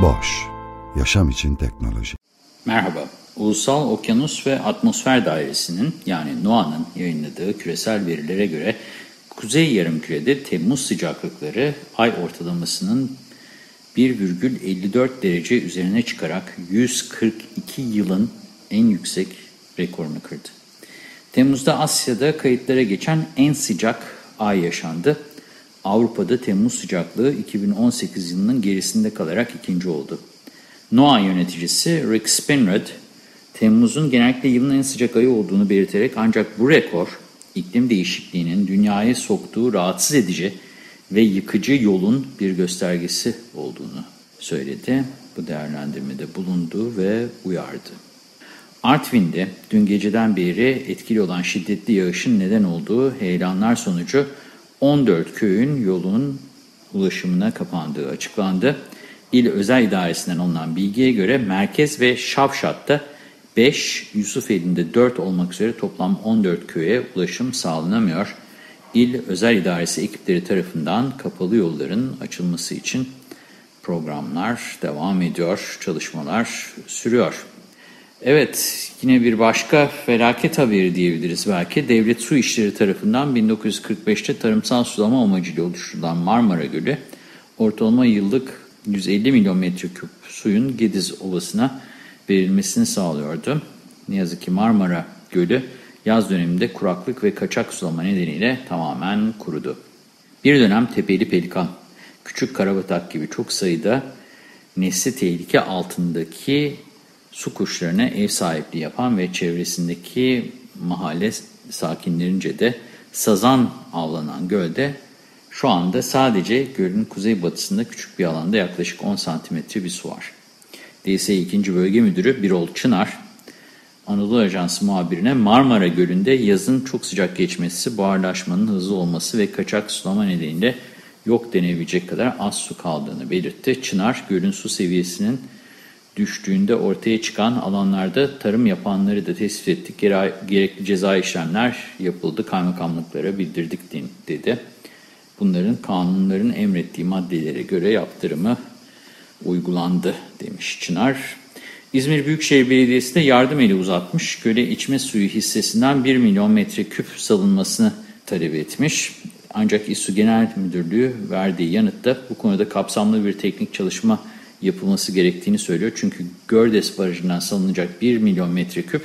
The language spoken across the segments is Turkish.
Boş, yaşam için teknoloji. Merhaba, Ulusal Okyanus ve Atmosfer Dairesi'nin yani NOAA'nın yayınladığı küresel verilere göre Kuzey Yarımküre'de Temmuz sıcaklıkları ay ortalamasının 1,54 derece üzerine çıkarak 142 yılın en yüksek rekorunu kırdı. Temmuz'da Asya'da kayıtlara geçen en sıcak ay yaşandı. Avrupa'da Temmuz sıcaklığı 2018 yılının gerisinde kalarak ikinci oldu. NOAA yöneticisi Rick Spinrad, Temmuz'un genellikle yılın en sıcak ayı olduğunu belirterek ancak bu rekor iklim değişikliğinin dünyayı soktuğu rahatsız edici ve yıkıcı yolun bir göstergesi olduğunu söyledi. Bu değerlendirmede bulundu ve uyardı. Artvin'de dün geceden beri etkili olan şiddetli yağışın neden olduğu heyelanlar sonucu 14 köyün yolun ulaşımına kapandığı açıklandı. İl Özel İdaresi'nden alınan bilgiye göre Merkez ve Şavşat'ta 5, Yusufeli'nde 4 olmak üzere toplam 14 köye ulaşım sağlanamıyor. İl Özel İdaresi ekipleri tarafından kapalı yolların açılması için programlar devam ediyor, çalışmalar sürüyor. Evet, yine bir başka felaket haberi diyebiliriz belki. Devlet Su İşleri tarafından 1945'te tarımsal sulama amacıyla oluşturulan Marmara Gölü, ortalama yıllık 150 milyon metreküp suyun Gediz Ovası'na verilmesini sağlıyordu. Ne yazık ki Marmara Gölü yaz döneminde kuraklık ve kaçak sulama nedeniyle tamamen kurudu. Bir dönem tepeli pelikan, küçük karabatak gibi çok sayıda nesli tehlike altındaki su kuşlarına ev sahipliği yapan ve çevresindeki mahalle sakinlerince de sazan avlanan gölde şu anda sadece gölün kuzeybatısında küçük bir alanda yaklaşık 10 santimetre bir su var. DS 2. Bölge Müdürü Birol Çınar, Anadolu Ajansı muhabirine Marmara Gölü'nde yazın çok sıcak geçmesi, buharlaşmanın hızlı olması ve kaçak sulama nedeniyle yok denebilecek kadar az su kaldığını belirtti. Çınar, gölün su seviyesinin düştüğünde ortaya çıkan alanlarda tarım yapanları da tespit ettik. Gerekli ceza işlemler yapıldı, kaymakamlıklara bildirdik dedi. Bunların kanunların emrettiği maddelere göre yaptırımı uygulandı demiş Çınar. İzmir Büyükşehir Belediyesi de yardım eli uzatmış. Göle içme suyu hissesinden 1 milyon metreküp salınmasını talep etmiş. Ancak İSU Genel Müdürlüğü verdiği yanıtta bu konuda kapsamlı bir teknik çalışma yapılması gerektiğini söylüyor. Çünkü Gördes Barajı'ndan salınacak 1 milyon metreküp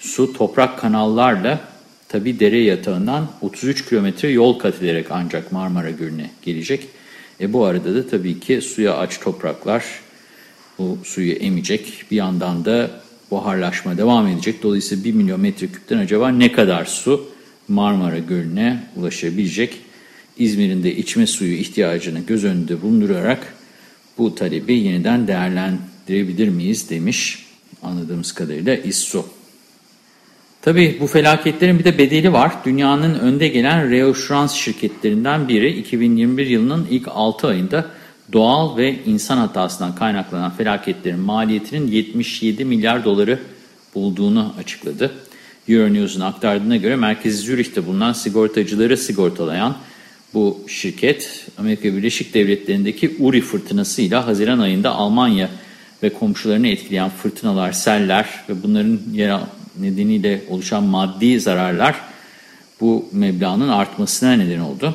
su toprak kanallarla tabi dere yatağından 33 kilometre yol kat ederek ancak Marmara Gölü'ne gelecek. E bu arada da tabii ki suya aç topraklar bu suyu emecek. Bir yandan da buharlaşma devam edecek. Dolayısıyla 1 milyon metreküpten acaba ne kadar su Marmara Gölü'ne ulaşabilecek? İzmir'in de içme suyu ihtiyacını göz önünde bulundurarak bu talebi yeniden değerlendirebilir miyiz demiş anladığımız kadarıyla İSSU. Tabii bu felaketlerin bir de bedeli var. Dünyanın önde gelen reassurans şirketlerinden biri 2021 yılının ilk 6 ayında doğal ve insan hatasından kaynaklanan felaketlerin maliyetinin 77 milyar doları bulduğunu açıkladı. Euronews'un aktardığına göre merkezi Zürih'te bulunan sigortacıları sigortalayan bu şirket Amerika Birleşik Devletleri'ndeki Uri fırtınasıyla Haziran ayında Almanya ve komşularını etkileyen fırtınalar, seller ve bunların yer nedeniyle oluşan maddi zararlar bu meblağın artmasına neden oldu.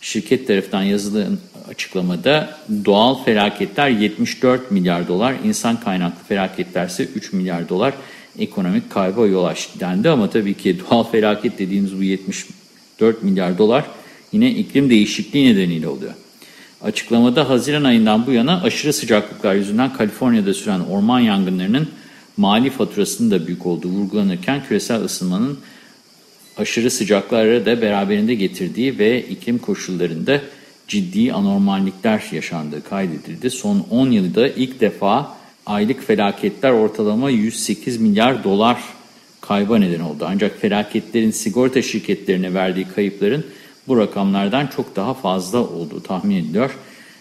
Şirket tarafından yazılan açıklamada doğal felaketler 74 milyar dolar, insan kaynaklı felaketler ise 3 milyar dolar ekonomik kayba yol açtı dendi. Ama tabii ki doğal felaket dediğimiz bu 74 milyar dolar yine iklim değişikliği nedeniyle oluyor. Açıklamada Haziran ayından bu yana aşırı sıcaklıklar yüzünden Kaliforniya'da süren orman yangınlarının mali faturasının da büyük olduğu vurgulanırken küresel ısınmanın aşırı sıcakları da beraberinde getirdiği ve iklim koşullarında ciddi anormallikler yaşandığı kaydedildi. Son 10 yılda ilk defa aylık felaketler ortalama 108 milyar dolar kayba neden oldu. Ancak felaketlerin sigorta şirketlerine verdiği kayıpların bu rakamlardan çok daha fazla olduğu tahmin ediliyor.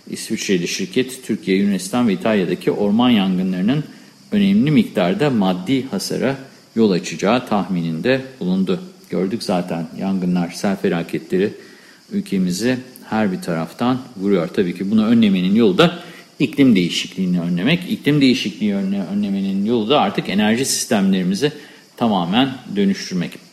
İsviçreli şirket Türkiye, Yunanistan ve İtalya'daki orman yangınlarının önemli miktarda maddi hasara yol açacağı tahmininde bulundu. Gördük zaten yangınlar, sel felaketleri ülkemizi her bir taraftan vuruyor. Tabii ki bunu önlemenin yolu da iklim değişikliğini önlemek. İklim değişikliği önlemenin yolu da artık enerji sistemlerimizi tamamen dönüştürmek.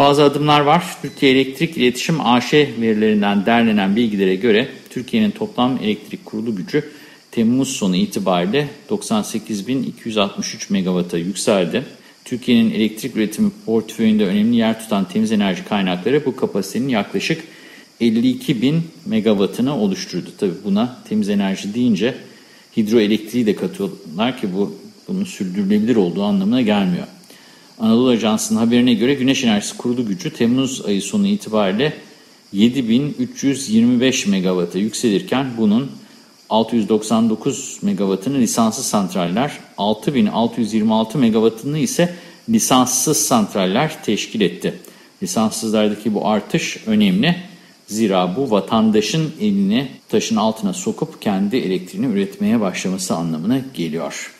Bazı adımlar var. Türkiye Elektrik İletişim AŞ verilerinden derlenen bilgilere göre Türkiye'nin toplam elektrik kurulu gücü Temmuz sonu itibariyle 98.263 megawata yükseldi. Türkiye'nin elektrik üretimi portföyünde önemli yer tutan temiz enerji kaynakları bu kapasitenin yaklaşık 52 bin megawattını oluşturdu. Tabi buna temiz enerji deyince hidroelektriği de katıyorlar ki bu bunun sürdürülebilir olduğu anlamına gelmiyor. Anadolu Ajansı'nın haberine göre güneş enerjisi kurulu gücü Temmuz ayı sonu itibariyle 7325 megawata yükselirken bunun 699 megawattını lisanslı santraller, 6626 megawattını ise lisanssız santraller teşkil etti. Lisanssızlardaki bu artış önemli. Zira bu vatandaşın elini taşın altına sokup kendi elektriğini üretmeye başlaması anlamına geliyor.